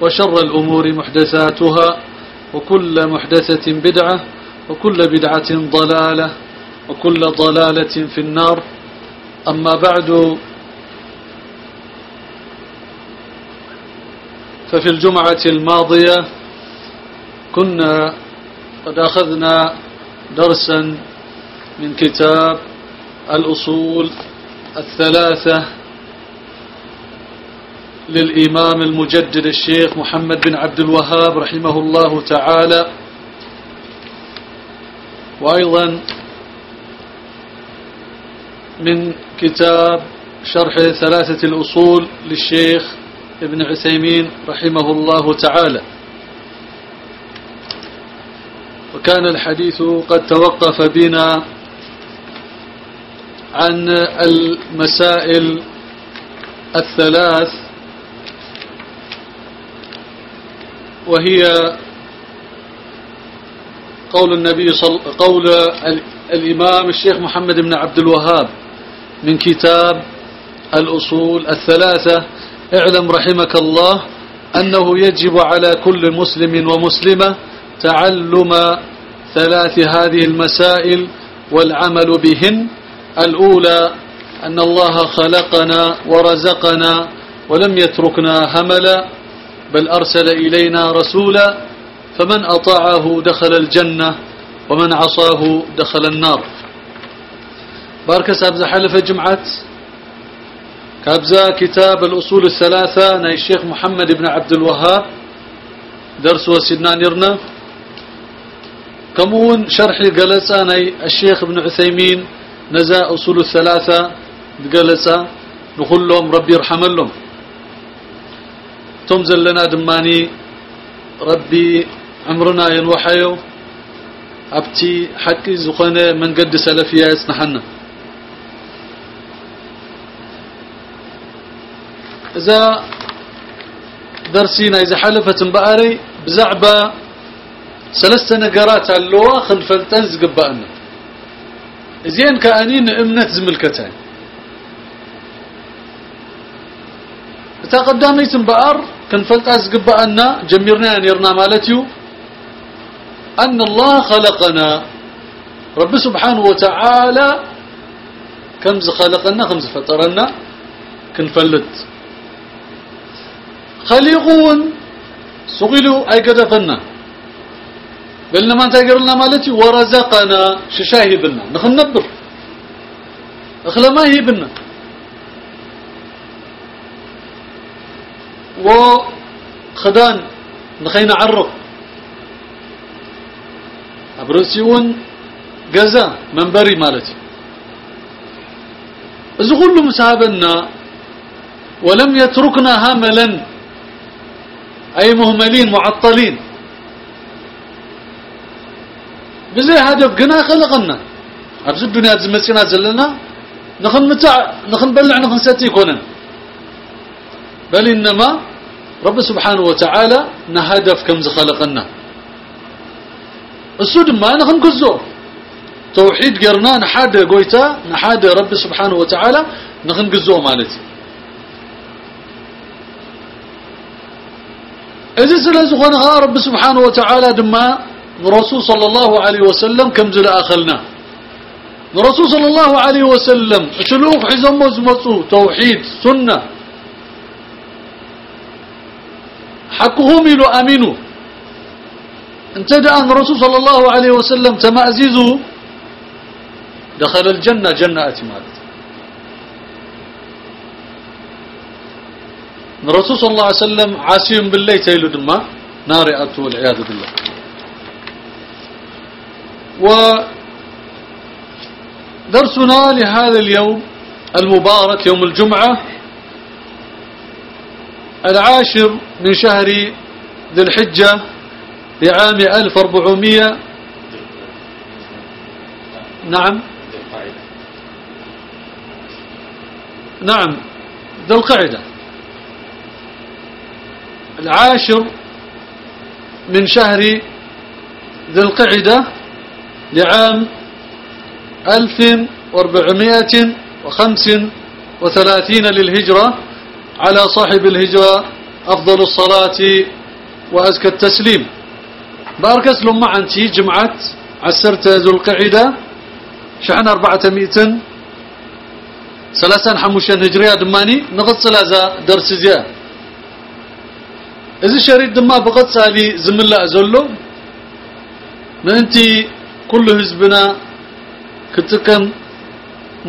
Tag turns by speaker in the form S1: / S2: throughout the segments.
S1: وشر الأمور محدثاتها وكل محدثة بدعة وكل بدعة ضلالة وكل ضلالة في النار. أما بعد ففي الجمعة الماضية كنا قد أخذنا درسا من كتاب الأصول الثلاثة للإمام المجدد الشيخ محمد بن عبد الوهاب رحمه الله تعالى. وأيضا من كتاب شرح ثلاثة الأصول للشيخ ابن عثيمين رحمه الله تعالى. وكان الحديث قد توقف بنا عن المسائل الثلاث وهي قول النبي صل قول الإمام الشيخ محمد بن عبد الوهاب من كتاب الأصول الثلاثة اعلم رحمك الله أنه يجب على كل مسلم ومسلمة تعلم ثلاث هذه المسائل والعمل بهن. الأولى أن الله خلقنا ورزقنا ولم يتركنا هملا. بل أرسل إلينا رسولا فمن أطاعه دخل الجنة ومن عصاه دخل النار. بارك سابزا حلف جمعة. كابزا كتاب الأصول الثلاثة ناي الشيخ محمد بن عبد الوهاب. درس وسيدنا نرنا كمون شرح قلسة ناي الشيخ ابن عثيمين نزا أصول الثلاثة قلسة نخلهم ربي يرحم لهم توم زلنا دماني ربي عمرنا ينوحيو أبتي حقي زخنة من قد سلفيا يسنحنا إذا درسينا إذا حلفت بقري بزعبة سلست نقرات اللواء خنفلتن زقبأنا زين كأنين امنة زملكتين اتا قدامي تنبأر كنفلت أزقبأنا جميرنا نيرنا مالتيو. أن الله خلقنا. رب سبحانه وتعالى كم خلقنا كم فطرنا كنفلت. خليقون سغلوا أي قدفنا. بلنا ما تقرلنا مالتي ورزقنا ششاهبنا نخل نبر اخلا ما هيبنا وخدان نخينا عرق أبرسيون جزا منبري مالتي. إذا كل مسابنا ولم يتركنا هملا أي مهملين معطلين. بزي هدف قنا خلقنا. أبز الدنيا زمسينا زلنا نخن متع نخن بلع نخن ستي كونن. بل إنما رب سبحانه وتعالى نهدف كم خلقنا السود ما نخن كزو توحيد قرنا نحاد قويتا نحاد رب سبحانه وتعالى نخن كزو مالتي إذا سلزخون رب سبحانه وتعالى دما الرسول صلى الله عليه وسلم كم زل أخلنا الرسول صلى الله عليه وسلم شلوخ حزم زمصو توحيد سنة حقهم يلو أمينوا انتدى أن الرسول صلى الله عليه وسلم تمأزيزه دخل الجنة جنة أتمالت الرسول صلى الله عليه وسلم عاسيهم بالله تيلو دما نار أتو والعياذ بالله. ودرسنا لهذا اليوم المبارك يوم الجمعة العاشر من شهر ذي الحجة لعام 1400 نعم. نعم. ذي القعدة. العاشر من شهر ذي القعدة لعام ألف واربعمائة وخمس وثلاثين للهجرة. على صاحب الهجرة أفضل الصلاة وأزكى التسليم. باركس لما عنتي جمعة عسرت ذو القعدة شحن أربعة مئة ثلاثة حموشان هجرية دماني نغط ثلاثة درس زياد إذا شريط دما بقد سالي زملاء زلو ننتي كل حزبنا كتكن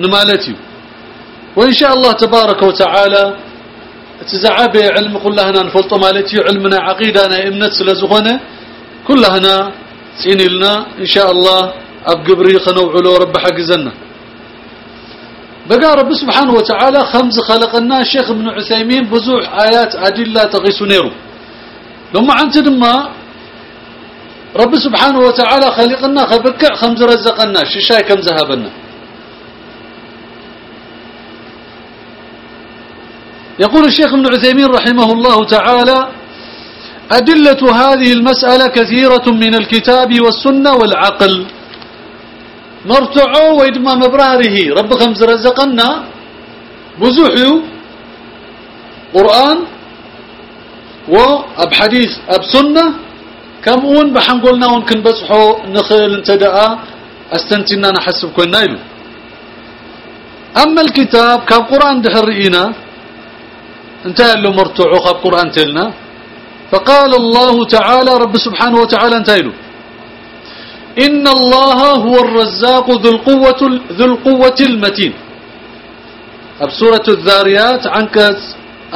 S1: نمالتي وإن شاء الله تبارك وتعالى تزعب علم كلهنا نفلط مالتي علمنا عقيدنا إمنت سلزغنا كلهنا سين لنا إن شاء الله أب قبري خنوعلو رب حقزنا. بقى رب سبحانه وتعالى خمس خلقنا الشيخ ابن عثيمين بزوح آيات أدلة تغيس نيرو. لما عنت دما رب سبحانه وتعالى خلقنا خبكع خمس رزقنا ششاي كم ذهبنا. يقول الشيخ ابن عثيمين رحمه الله تعالى أدلة هذه المسألة كثيرة من الكتاب والسنة والعقل. مرتعو ويدما مبراره رب خمس رزقنا. بزوحيو قرآن. وأب حديث. أب سنة. كم اون بحنقولنا ون كنبصحو نخل انتدأ. أستنتنا نحسب كنا يلو. أما الكتاب كاب قرآن دحرئينا انتهى له مرتوعو خاب قرآن تلنا. فقال الله تعالى رب سبحانه وتعالى انتهى له. إن الله هو الرزاق ذو القوة ذو القوة المتين. بسورة الذاريات عنكز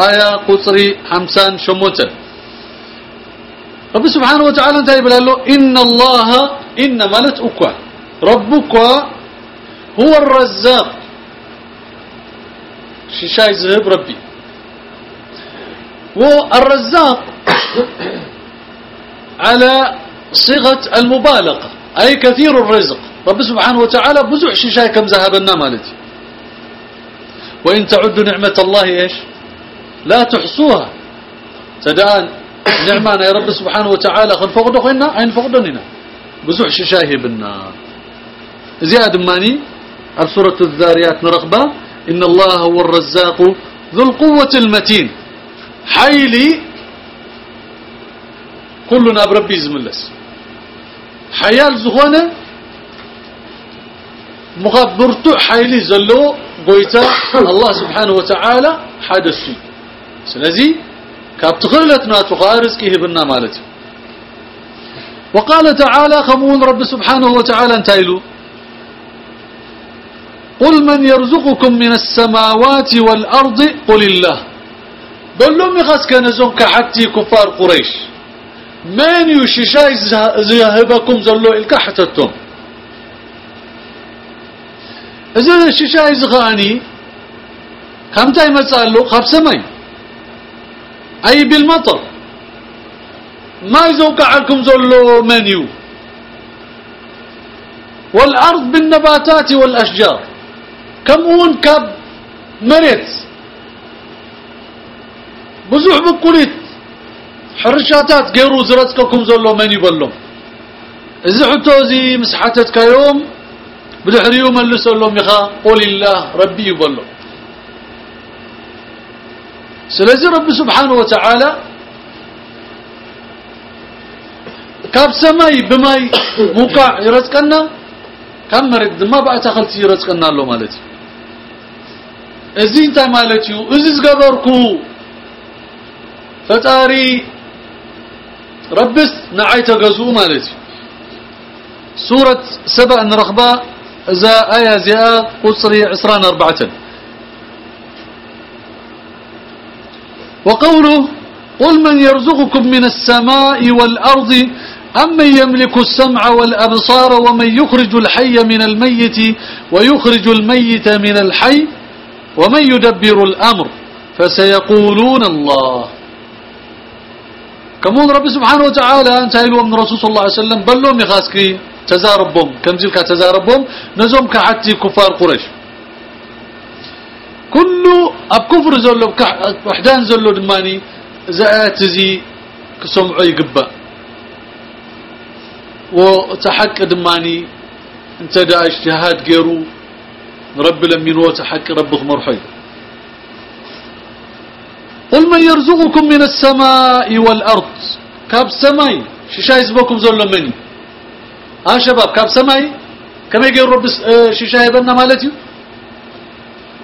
S1: آية قصري حمسان شموتا رب سبحانه وتعالى انتهى له إن الله إن ملت أكوى ربك هو الرزاق. شيشاي زهب ربي. والرزاق على صيغة المبالغة أي كثير الرزق. رب سبحانه وتعالى بزع شيشاي كم ذهبنا مالتي. وإن تعدوا نعمة الله إيش؟ لا تحصوها. تدان نعمانا يا رب سبحانه وتعالى خن فقدوا خينا عين فقدننا بزع شيشاي بنا زياد ماني سورة الذاريات نرغبة إن الله هو الرزاق ذو القوة المتين. حيلي كلنا بربي زملس حيال زخونة مغبرتو حيلي زلو بويتا الله سبحانه وتعالى حدثي. سلزي كابتغلتنا تخارز كيه بنا مالتي. وقال تعالى خمون رب سبحانه وتعالى انتايلو. قل من يرزقكم من السماوات والأرض قل الله. بلوم يخس كان زون كحتي كفار قريش. من يششاي زهبكم زلو إلك حتتم إذا الششاي زغاني كم تاي مسألو خب سمي أي بالمطر. ما يزوك عنكم زلو منيو. والأرض بالنباتات والأشجار. كم هون كاب مريت. بزوح بقوليت حرشاتات غيرو زرزككم زلو من يبلهم إذا حتى زي مسحتت كيوم بدحريو ملس لهم يخا قول الله ربي يبلو سلازي رب سبحانه وتعالى كاب سماي بماي موقع يرزقنا كم مرد ما بقى تخلتي يرزقنا له مالتي. ازي انت مالتي ازي زغبركو فتاري ربس نعيت غزو مالتي سورة سبع الرخبة إذا آية زياء قصري عسران أربعة وقوله قل من يرزقكم من السماء والأرض أمن يملك السمع والأبصار ومن يخرج الحي من الميت ويخرج الميت من الحي ومن يدبر الأمر فسيقولون الله كمون رب سبحانه وتعالى أنت من رسول صلى الله عليه وسلم بلهم يخاسكي تزاربهم كم زلك تزاربهم نزوم كحتي كفار قريش كل أب كفر زلو وحدان زلو دماني زات زي كسمعوا يقبا وتحق دماني انت دا اجتهاد غيرو رب لمن وتحق ربك مرحي قل من يرزقكم من السماء والأرض. كاب سماي. شيشا يسبكم زلو مني ها شباب كاب سماي؟ كما يقول رب شيشا يبنى مالتي؟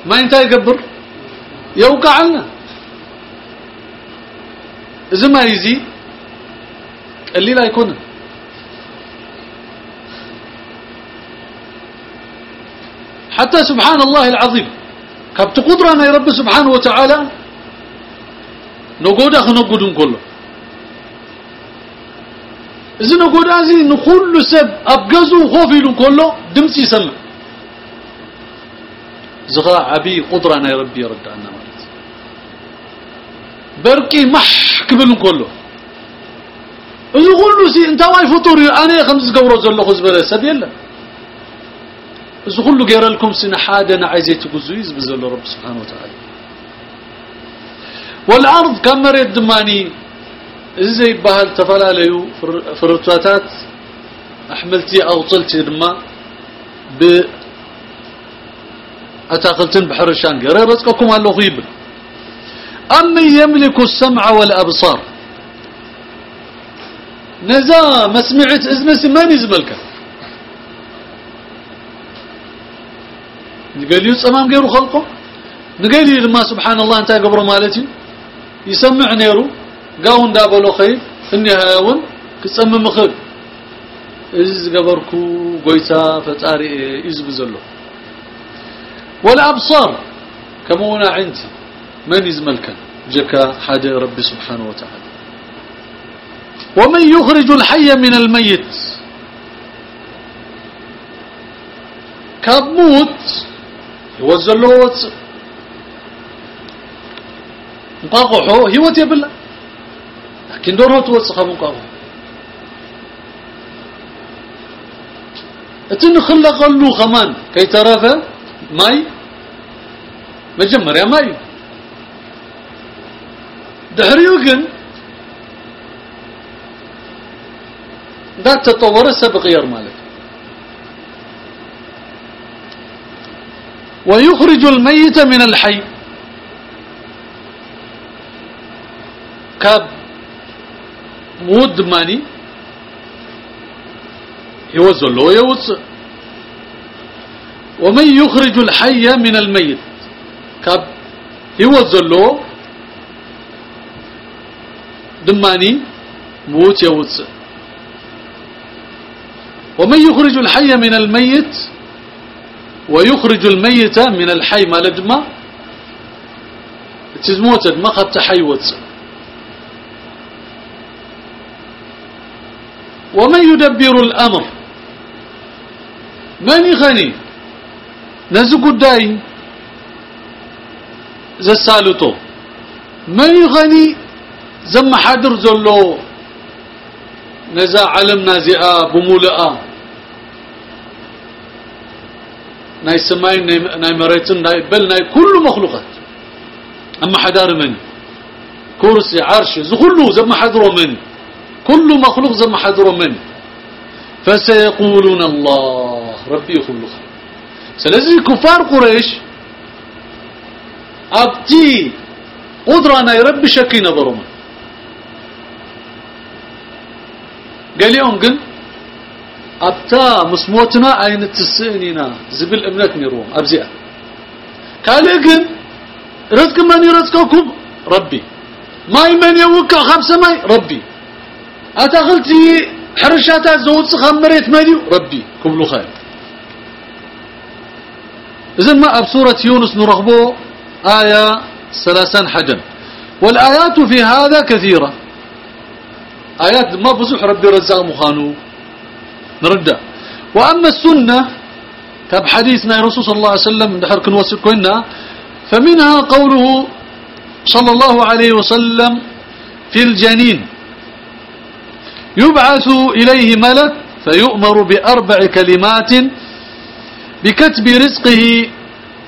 S1: ما انت يقبر؟ يوقع لنا إذا ما يزي اللي لا يكون. حتى سبحان الله العظيم. كابت قدرنا يا رب سبحانه وتعالى؟ نقود خنقودن كله. إذا نقود هذه نخل سب أبجزوا خوفيلون كله دمسي سمع زغا عبي قدرنا يا ربي يرد عنا مالت بركي مح كبلون كله. إذا كله سي إنت واي فطوري أنا خمس قورو زلو خزبرة سبيل إذا كله غير لكم سنة حادة نعيزي تقزويز بزل رب سبحانه وتعالى. والأرض كم مريد دماني؟ زي بهال تفلاليو فرطواتات أحملتي أو طلتي دما ب أتاقلتن بحرشان قرر رزقكم الله غيب. أمن يملك السمع والأبصار. نزا ما سمعت اسمه ما نزملك قال لي صمام غير خلقه؟ نقال لما سبحان الله أنت قبر مالتي؟ يسمع نيرو. قاون دابلو خيف في النهاية ون كتصمم مخل إز قبركو قويتا فتاري إز بزلو. والأبصار كمونا عندي. من يزملك جكا حاجة ربي سبحانه وتعالى. ومن يخرج الحي من الميت؟ كابموت يوزلو وص نقاقحو هيوت يبلا لكن دوره توسخ مقاقحو أتن خلق له خمان كي ترى ماي؟ مجمريا ماي. دحريو كن ده تطور سبق غير مالك. ويخرج الميت من الحي. كاب مود ماني يوزو له يوز ومن يخرج الحي من الميت. كاب. يوزو له دماني. موت يوز ومن يخرج الحي من الميت. ويخرج الميت من الحي ما لدما تزموت ما قد تحيوت ومن يدبر الأمر؟ من يغني؟ نزق الداي زسالتو من يغني؟ زم حدر زلو. نزا علم نازئة بمولئة ناي سماي ناي مريتن ناي بل ناي كل مخلوقات. أما حدار من؟ كرسي عرش زخلو زم حدر من؟ كل مخلوق زم حدر من فسيقولون الله. ربي يخلق سلازي كفار قريش. أبتي قدرنا يربي شكي نظرهم قال يوم قل أبتا مسموتنا أين تسئنينا؟ زبل أمنات نيروم أبزئة قال قل رزق من يرزقكم؟ ربي. ماي من يوكا خمسة ماي؟ ربي. أتغلتي حرشاتا زود خمريت ماليو؟ ربي كبلو خير. إذن ما بسورة يونس نرغبو آية ثلاثا حجا والآيات في هذا كثيرة. آيات ما بزح ربي رزاق مخانو. نرد وأما السنة كاب حديثنا رسول صلى الله عليه وسلم دحر كنوسك كنا فمنها قوله صلى الله عليه وسلم في الجنين. يبعث إليه ملك فيؤمر بأربع كلمات بكتب رزقه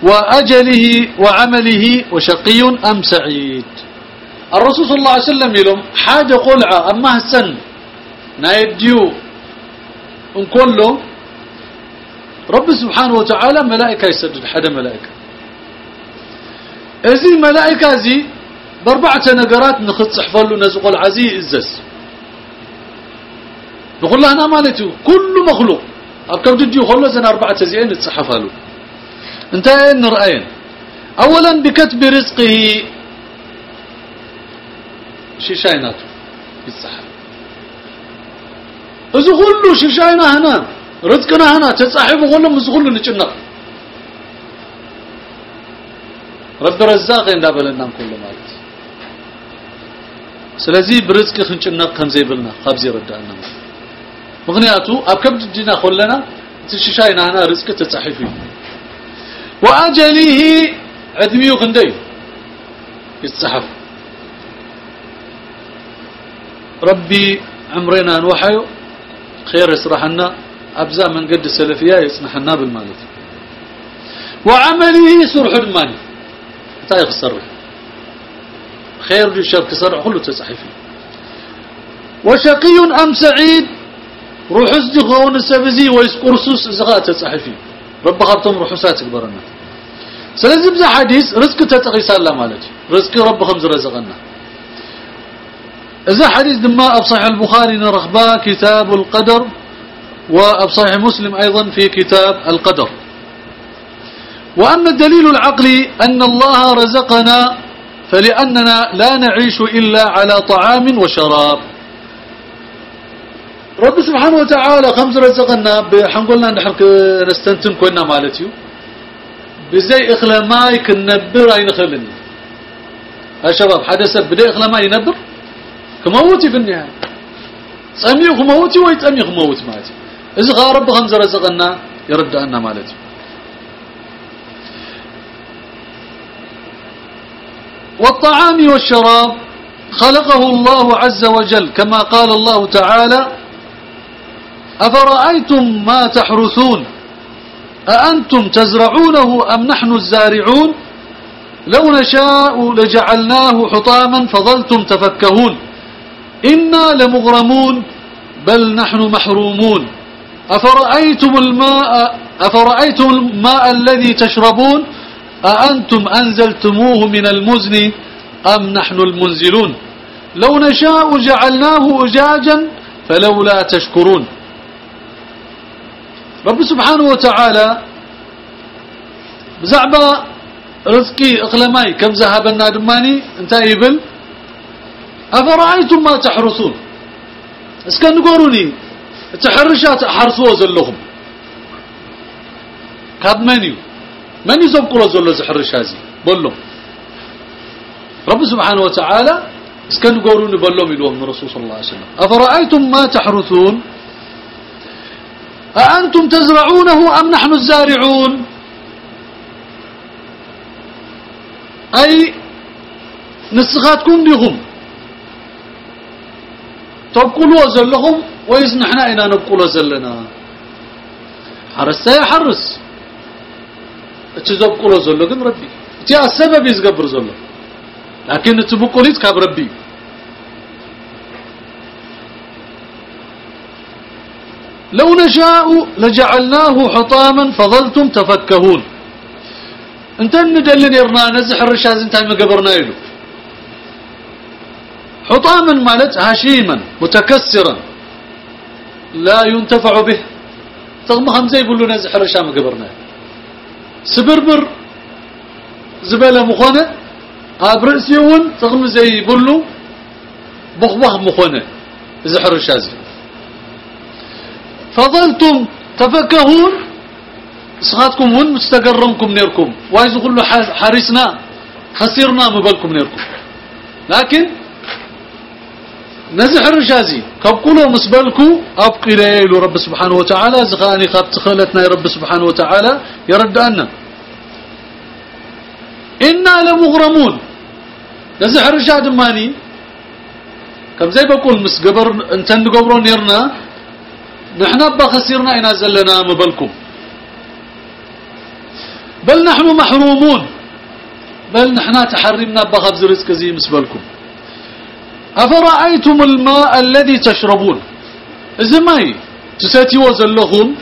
S1: وأجله وعمله وشقي أم سعيد. الرسول صلى الله عليه وسلم يلوم حاجة قلعة أما السن نايديو ان كله رب سبحانه وتعالى ملائكة يسدد حدا ملائكة. ازي ملائكة زي بأربعة نقرات نخط صحفلو نزق العزي ازز نقول لها أنا مالتي كل مخلوق. أبكر دجي أنا أربعة تزيين تصحفها انتهين نرأين أولا بكتب رزقه. شيشايناته. بالصحف إذا كله شيشاينا هنا رزقنا هنا تصحف كلهم إذا كله نجنا رب رزاق إن دابلنا كل مالت سلازي برزق خنجنا كم زي بلنا خبزي مالت مغنياتو أبكم تجينا خلنا؟ تششاينا هنا رزق تتحفي. وأجله عدميو غندي يتصحف ربي عمرنا نوحي خير يسرحنا. أبزا من قد السلفية يسنحنا بالمال وعمله سرح المال. تايخ السرح خير جو شر كسرع كله تسحفي وشقي أم سعيد روح اسدخون السبزي ويسقرسوس زغاء تسحفي رب خبتم روحسات كبرنا سلازم ذا حديث رزق تتقيس الله مالتي رزق رب خمس رزقنا. إذا حديث دما أبصح البخاري نرخبا كتاب القدر وأبصح مسلم أيضا في كتاب القدر. وأما الدليل العقلي أن الله رزقنا فلأننا لا نعيش إلا على طعام وشراب. رب سبحانه وتعالى خمس رزقنا بحنقولنا نحن نستنتن كنا مالتيو. بزي إخلا ماي كنبر أين خلني يا شباب حدث بدي إخلا ماي ينبر كموتي في النهاية سميخ موتي ويتسميخ موت مالتي. إذا خا رب خمس رزقنا يرد أنا مالتي والطعام والشراب خلقه الله عز وجل كما قال الله تعالى أفرأيتم ما تحرثون؟ أأنتم تزرعونه أم نحن الزارعون؟ لو نشاء لجعلناه حطاما فظلتم تفكهون. إنا لمغرمون بل نحن محرومون. أفرأيتم الماء أفرأيتم الماء الذي تشربون؟ أأنتم أنزلتموه من المزن أم نحن المنزلون؟ لو نشاء جعلناه أجاجا فلولا تشكرون. رب سبحانه وتعالى بزعبة رزقي إقلماي كم ذهبنا دماني انت يبل أفرأيتم ما تحرسون اسكن نقولوني تحرشات حرسوا زلهم. كاب منيو؟ من يزبقوا زلو زحرش هذه؟ بلهم رب سبحانه وتعالى اسكن نقولوني بلهم يلوم من رسول صلى الله عليه وسلم. أفرأيتم ما تحرثون؟ أأنتم تزرعونه أم نحن الزارعون؟ أي نسخاتكم بهم تبقلوا زلهم ويز نحنا إنا نبقلوا زلنا حرس يحرس تزبقلوا زلو كن ربي. تي السبب يزقبر زلو. لكن تبقليت كاب ربي. لو نشاء لجعلناه حطاما فظلتم تفكهون. انت ندل نيرنا نزح الرشاز انت ما قبرنا يلو. حطاما مالت هشيما متكسرا لا ينتفع به. تغم خمسة يقولوا نزح الرشا ما قبرنا. سبربر زبالة مخونة ابرسيون تغم زي يقولوا بخبخ مخونة. زحر الشازي فظلتم تفكهون؟ سخاتكم ون مستقرنكم نيركم. وايز كله حرسنا خسرنا مبالكم نيركم. لكن نزح الرشازي كبقولوا مسبلكو أبقي ليل رب سبحانه وتعالى. زخاني خاب تخلتنا رب سبحانه وتعالى. يرد أنا إنا لمغرمون. نزح الرشاد ماني كم زي بقول مس قبر انت نقبرون نيرنا. نحن بخسرنا إنا زلنا مبلكم. بل نحن محرومون. بل نحن تحرمنا بخبز رزق زي مسبلكم. أفرأيتم الماء الذي تشربون؟ إذا ماي تسأتي وزلهم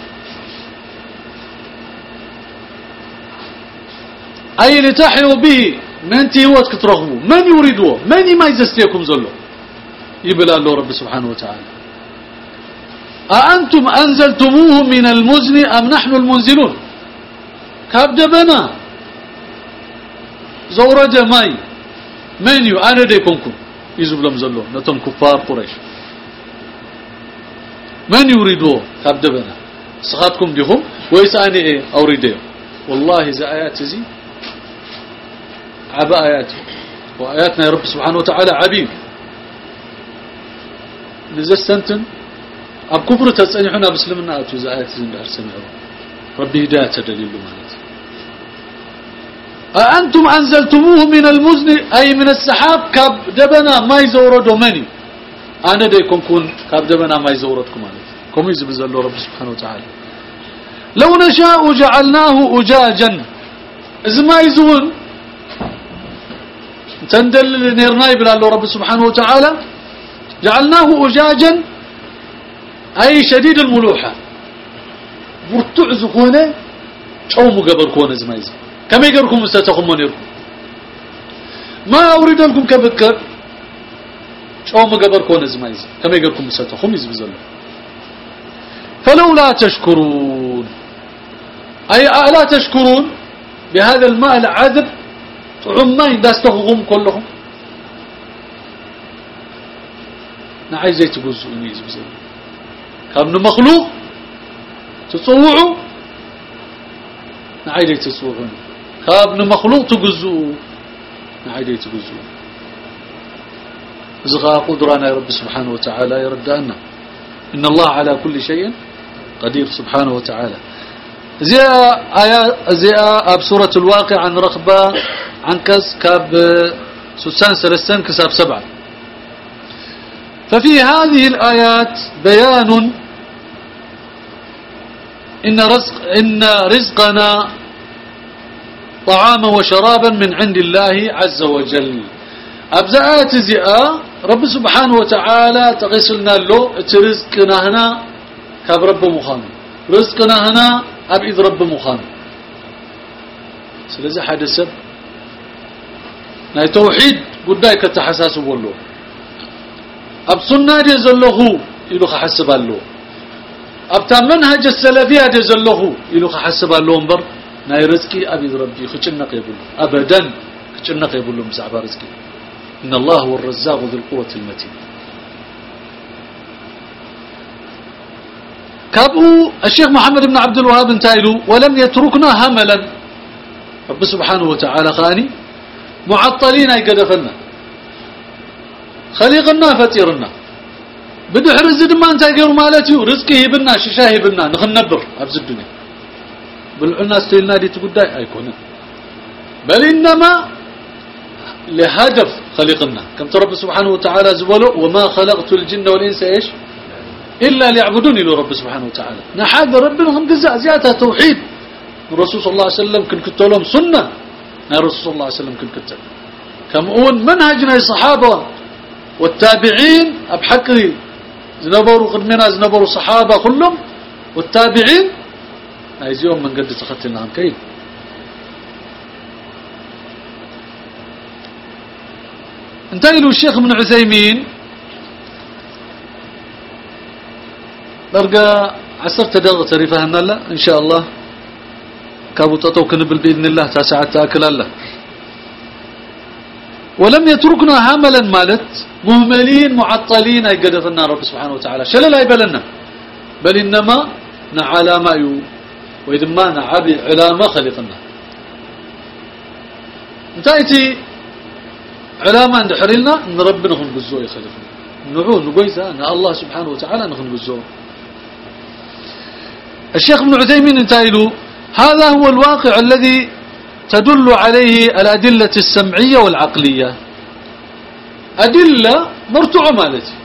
S1: أي لتحيوا به؟ من تيوات كترغبوا من يريدوه من ما يزستيكم زلو يبلا الله رب سبحانه وتعالى. أأنتم أنزلتموه من المزن أم نحن المنزلون؟ كابد بنا زورج ماي من يو؟ أنا ديكمكم يزب لهم زلو. نتم كفار قريش. من يريدوه كابد بنا سخاتكم بهم ويسأني إيه؟ أوريديه والله إذا آيات زي. عبا آياته وآياتنا يا رب سبحانه وتعالى عبيد. نزستنتن أب كفر تسأنحنا بسلمنا أتو إذا آيات زي أرسمعه ربي هداية دليل مالت أأنتم أنزلتموه من المزن أي من السحاب كاب دبنا ما يزوردو مني أنا ديكم كون كاب دبنا ما يزوردكم مالت كم يزبز الله رب سبحانه وتعالى لو نشاء جعلناه أجاجا إذا ما يزون تندل نيرناي بلا الله رب سبحانه وتعالى جعلناه أجاجا أي شديد الملوحة. برتع زكونة شو مقبر كونة زمايز كم يقركم استتخم نيركم ما أريد لكم كبكر. شو مقبر كونة زمايز كم يقركم استتخم يزبزل فلولا تشكرون. أي ألا تشكرون. بهذا الماء العذب عماي داستخهم كلهم نعي زي تقوزوا إني كابن مخلوق. تصوعوا نعي زي تصوعون كابن مخلوق تقوزوا نعي زي تقوزوا زغا قدرانا يا رب سبحانه وتعالى يردنا إن الله على كل شيء قدير سبحانه وتعالى. زي آيات زي أب سورة الواقع عن رغبة عن كس كاب سوسان سلسان كساب سبعة. ففي هذه الآيات بيان إن رزق إن رزقنا طعاما وشرابا من عند الله عز وجل. أبزاءات زئاء رب سبحانه وتعالى تغسلنا له رزقنا هنا كاب رب مخان. رزقنا هنا أبئذ رب مخان. سلزي سب. ناي توحيد قداي كتحساس بولو. أب سنة دي زلوه يلو خحسب اللو. أب منهج السلفية دي زلوه يلو خحسب اللو انبر ناي رزقي أبي ربي. خشنق يقول أبدا خشنق يقول مسعب رزقي. إن الله هو الرزاق ذو القوة المتين. كابو الشيخ محمد بن عبد الوهاب انتايلو. ولم يتركنا هملا. رب سبحانه وتعالى خاني. معطلين أي قدفنا. خليقنا فطيرنا بدحر الزد ما أنت غير مالتي رزقه بنا ششاه بنا نخنبر أبز الدنيا. بالعنا استيلنا دي تقداي ايكون بل إنما لهدف خلقنا. كم رب سبحانه وتعالى زبلوا وما خلقت الجن والإنس إيش؟ إلا ليعبدوني رب سبحانه وتعالى. نحاد ربنا هم جزاء زيادة توحيد. الرسول صلى الله عليه وسلم كن كتلهم سنة. نا رسول صلى الله عليه وسلم كن كتب كم أون منهجنا الصحابة والتابعين أبحكري. زنبروا قدمنا زنبروا صحابة كلهم والتابعين ايزيهم من قد تختلنا عن كيف انتهي له الشيخ ابن عثيمين درجة عسرت دغ تريفها لا ان شاء الله كابو تطو كنبل باذن الله تسعة تاكل الله ولم يتركنا هملا مالت مهملين معطلين أي قدفنا رب سبحانه وتعالى. شلل أي بلنا بل إنما نعلى ما يو واذا ما نعبي علامه خلقنا. انتهيتي علامه ندحر لنا إن ربنا نخن بزو يخلقنا نعود نقويزا إن الله سبحانه وتعالى نخن بزو الشيخ ابن عثيمين انتهي له هذا هو الواقع الذي تدل عليه الأدلة السمعية والعقلية. أدلة مرتوعة مالتي.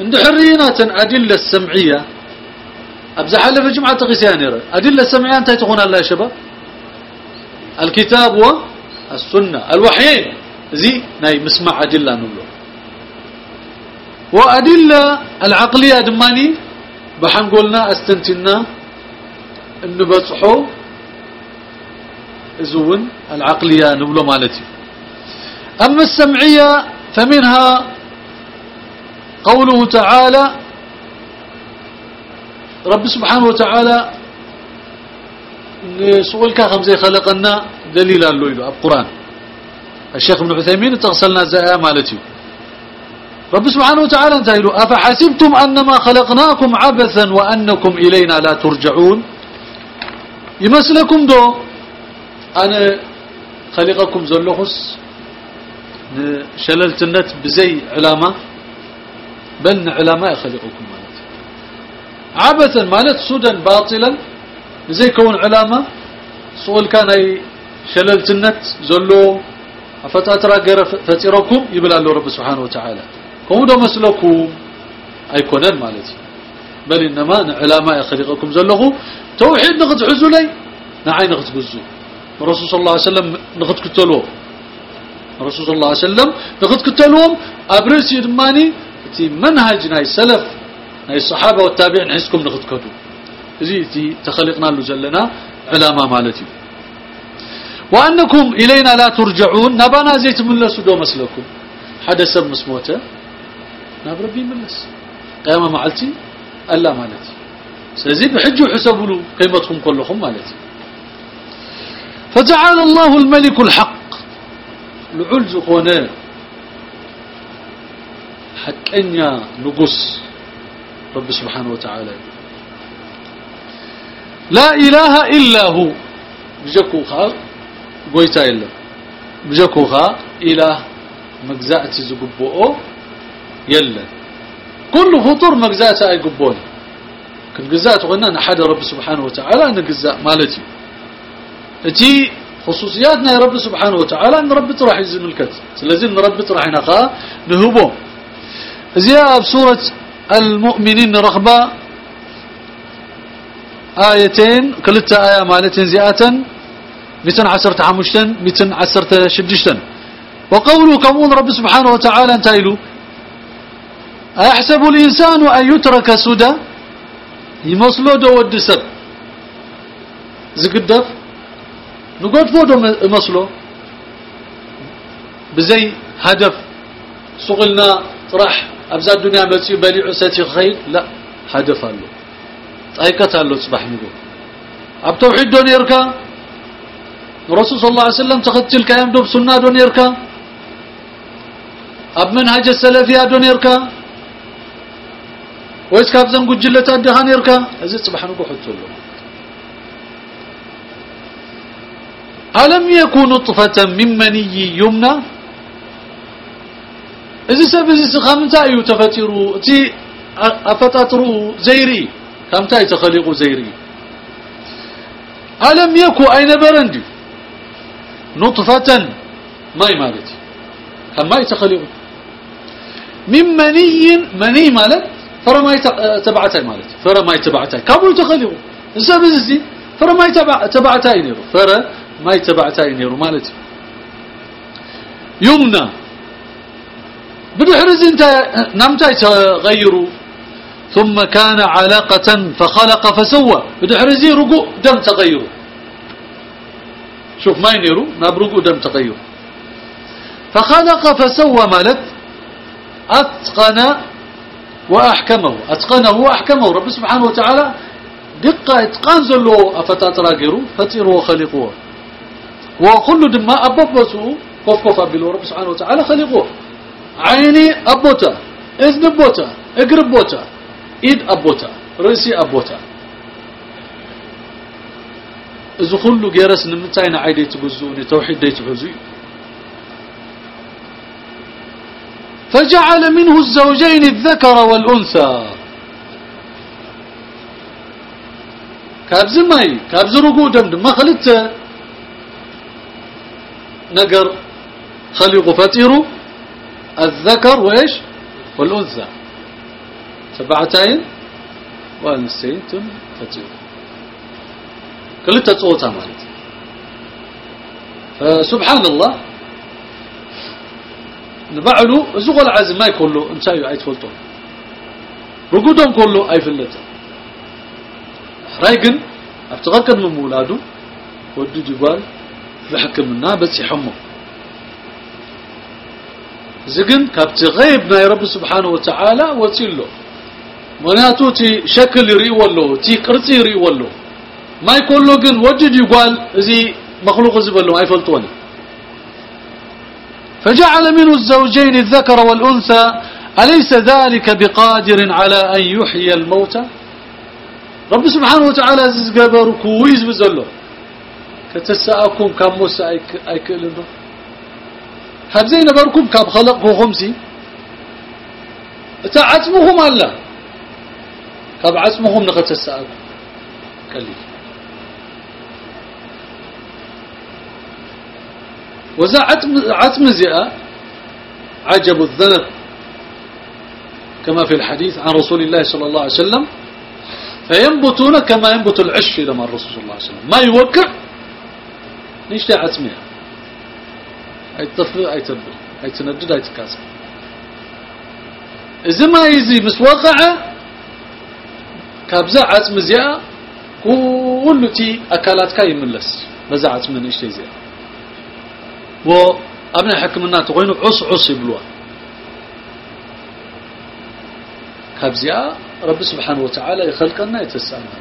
S1: عند حرينات أدلة السمعية. أبزح في جمعة تغسيانيرة أدلة السمعية أنت تقول الله شباب. الكتاب والسنة الوحيين زي ناي مسمع أدلة نقول وأدلة العقلية دماني. بحنقولنا أستنتنا. النبطحو زون العقلية نبلو مالتي. أما السمعية فمنها قوله تعالى رب سبحانه وتعالى سؤالك خمسة خلقنا دليل الليل القرآن الشيخ ابن عثيمين تغسلنا زائا مالتي. رب سبحانه وتعالى انتهي أفحسبتم أنما خلقناكم عبثا وأنكم إلينا لا ترجعون؟ يمثلكم دو أنا خلقكم زلخص شللتنت بزي علامة بل علامة خلقكم مالت. عبثا مالت سودا باطلا زي كون علامة سؤال كان أي شللتنت زلو أفتاترا غير فتيركم يبلع له رب سبحانه وتعالى. كم دو مسلكم أي كونان مالتي بل إنما علامة خلقكم زلغو توحيد نغت حزولي نعي نغت بزو. الرسول صلى الله عليه وسلم نغت كتلوه الرسول صلى الله عليه وسلم نغت كتلوهم أبرز يدماني تي منهج ناي سلف ناي الصحابة والتابعين نحسكم نغت كتو زي تي تخلقنا له زلنا علامة مالتي وأنكم إلينا لا ترجعون نبانا زي تملسوا دو مسلكم حدا سب مسموته ناب ربي ملس قيامة معلتي ألا مالتي سيزي بحجوا حسبوا قيمتكم كلكم مالتي فتعالى الله الملك الحق. لعلز قونا حقنيا نقص. رب سبحانه وتعالى. لا إله إلا هو. بجكوخا قويتا إلا. بجكوخا إله مجزأتي زقبؤو. يلا. كل فطور مجزأتي أي قبون كن جزاء قلنا نحد رب سبحانه وتعالى نجزاء مالتي. تي خصوصياتنا يا رب سبحانه وتعالى ان رب راح يزملكت. لازم رب راح نقا نهبو زياء بسورة المؤمنين رغبة آيتين كلتا آية مالتين زيادة متن عسرت حمشتن متن عسرت شدشتن وقوله كمون رب سبحانه وتعالى انتايلو أيحسب الإنسان أن يترك سدى؟ يمصلو دو ود سب زقدف؟ نقول فودو مصلو. بزي هدف. سقلنا طرح أبزا الدنيا متي بليع ستي خير لا هدف له طايقة له صباح نقول. أب توحيد دون يركا؟ الرسول صلى الله عليه وسلم تختل كيام دوب سنة دون يركا؟ أب منهج السلفية دون يركا؟ ويس كابزن قجلة الدهان يركا؟ أزيد صباح نقول له ألم يكن نطفة من مني يمنى؟ إذا سب إذا خمتا يتفتروا تي أفتاتروا زيري. خمتا يتخلقوا زيري. ألم يكن أين برندي؟ نطفة ما يمالتي كما يتخلقوا من مني مني مالت فرا ما يتبعتها مالتي فرا ما يتبعتها كابو يتخلقوا إذا بزي فرا ما يتبعتها ينيرو فرا ما يتبعتها ينيرو مالتي يمنى. بدو حرز انت نمتا يتغيروا ثم كان علاقة فخلق فسوى. بدحرزي رقو دم تغيره شوف ما ينيرو؟ ناب رقو دم تغيره فخلق فسوى مالت. أتقن وأحكمه. أتقنه وأحكمه. رب سبحانه وتعالى دقة إتقان زلو أفتات راقرو فتيرو وخلقوه. وكل دماء أبوبسو كوف أبلو رب سبحانه وتعالى خلقوه عيني أبوتا إذن أبوتا اقرب بوتا إيد أبوتا رأسي أبوتا إذا كله جرس نمتين عيدي تبزوني توحيد دي تبزوني فجعل منه الزوجين الذكر والأنثى. كابز ماي كابز رقو دم ما خلت نقر. خلق فتيرو الذكر وإيش؟ والأنثى. سبعتين وأنسين تن فتيرو كلتا تصوتها مالت فسبحان الله. نبعلو زغل عزم ما يكله انتايو اي تفلطو رقودهم كله اي فلته رايقن افتغكر من مولادو. ودو جبال. بحكمنا بس يحمو زقن كابت غيب ما رب سبحانه وتعالى وتيلو مناتو تي شكل يري ولو تي قرصي يري ولو ما يكون له قن وجد يقال زي مخلوق زبلو اي فلطوني فجعل منه الزوجين الذكر والأنثى أليس ذلك بقادر على أن يحيي الموتى؟ رب سبحانه وتعالى زيز قبر كويز بزلو كتساءكم كم موسى أيكلنو هبزين بركم كم خلقه خمسي تعتمهم الله كم عتمهم نغتساءكم كليل وذا عتم, عتم زئة عجب الذنب. كما في الحديث عن رسول الله صلى الله عليه وسلم فينبتون كما ينبت العش لما الرسول صلى الله عليه وسلم. ما يوقع نيش عتمها أي تطفئ أي تنبر أي تندد أي تكاسر إذا ما يزي مسوقعة كابزا عتم زئة كل تي أكلاتك يملس. بزا عتم زئة و أبنى حكمنا تقوينو عص عص يبلوها كابزياء رب سبحانه وتعالى يخلقنا يتسامح.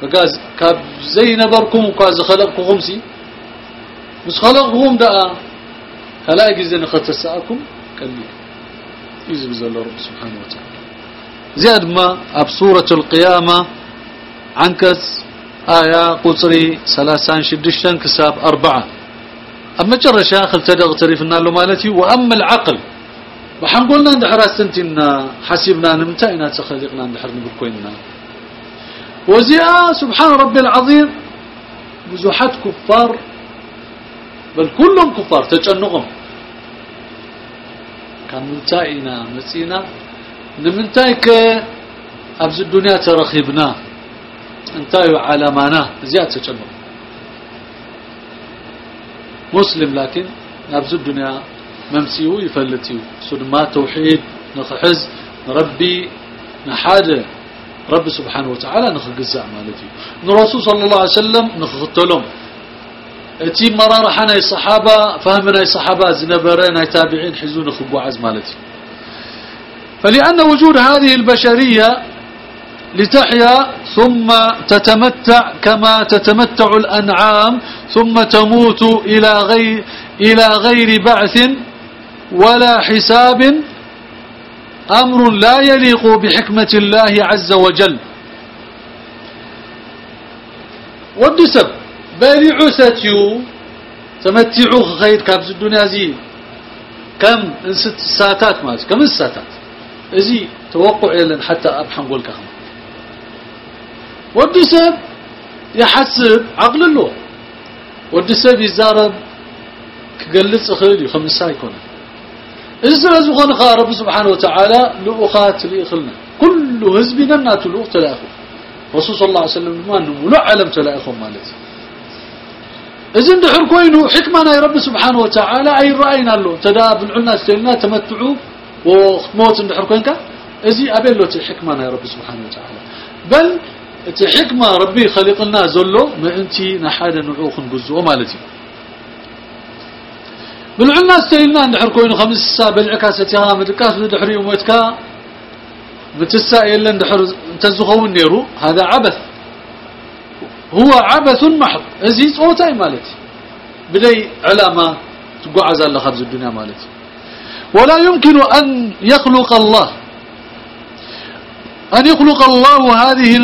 S1: فقاز كاب زي نبركم وكاز خلقكم خمسي. مش خلقهم دقا هلا يجزي نختساءكم كلي يزي بزال رب سبحانه وتعالى. زياد ما أب سورة القيامة عنكس آية قصري سلاسان شدشتن كساب أربعة. أما جرى شاخل تدغ تريفنا له مالتي وأما العقل. وحنقولنا عند حراستنا حسبنا نمتئنا تخلقنا عند حرن وزياء سبحان ربي العظيم. بزوحات كفار بل كلهم كفار تجنقهم كان منتائنا مسينا نمنتايك أبز الدنيا ترخيبنا انتايو على مانا زيادة تجنق مسلم لكن نبز الدنيا ممسيو يفلتيو. سلما توحيد نخحز ربي نحاجة. رب سبحانه وتعالى نخجزع مالتي. الرسول صلى الله عليه وسلم نخطلهم أتي مرار حنا الصحابة فهمنا الصحابة زنبرين تابعين حزون خبو عز مالتي. فلأن وجود هذه البشرية لتحيا ثم تتمتع كما تتمتع الأنعام ثم تموت إلى غير, إلى غير بعث ولا حساب أمر لا يليق بحكمة الله عز وجل. والدسب بالعو ستيو تمتعوا خير كابز الدنيا زي كم ست ساعات مالك كم الساعات ازي توقع لن حتى ابحن قول كخم والدسب يحسب عقل له والدسب يزارب كقلص خير خمسة يكون إذا خانخا رب سبحانه وتعالى لأخات لإخلنا كل هزبنا ناتو لأخ تلاخو رسول صلى الله عليه وسلم ما نمو لا علم تلاخو مالتي. إذن دحر كوينو حكمنا يا رب سبحانه وتعالى أي رأينا له. تدا بالعنا استيلنا تمتعوا وموت دحر كوينك. ازي ابلو حكمه يا رب سبحانه وتعالى. بل حكمه ربي خلقنا زلو ما أنتي نحاد نعوخ نجزو مالتي. بالعنا استيلنا نحر كوينو خمس ساعة بالعكا ستيها مدكاس دحري ومتكا بتسا يلا ندحر. تزخون نيرو. هذا عبث. هو عبث محض. ازي صوتاي مالتي. بدي علامة تقعز الله خبز الدنيا مالتي. ولا يمكن أن يخلق الله. أن يخلق الله هذه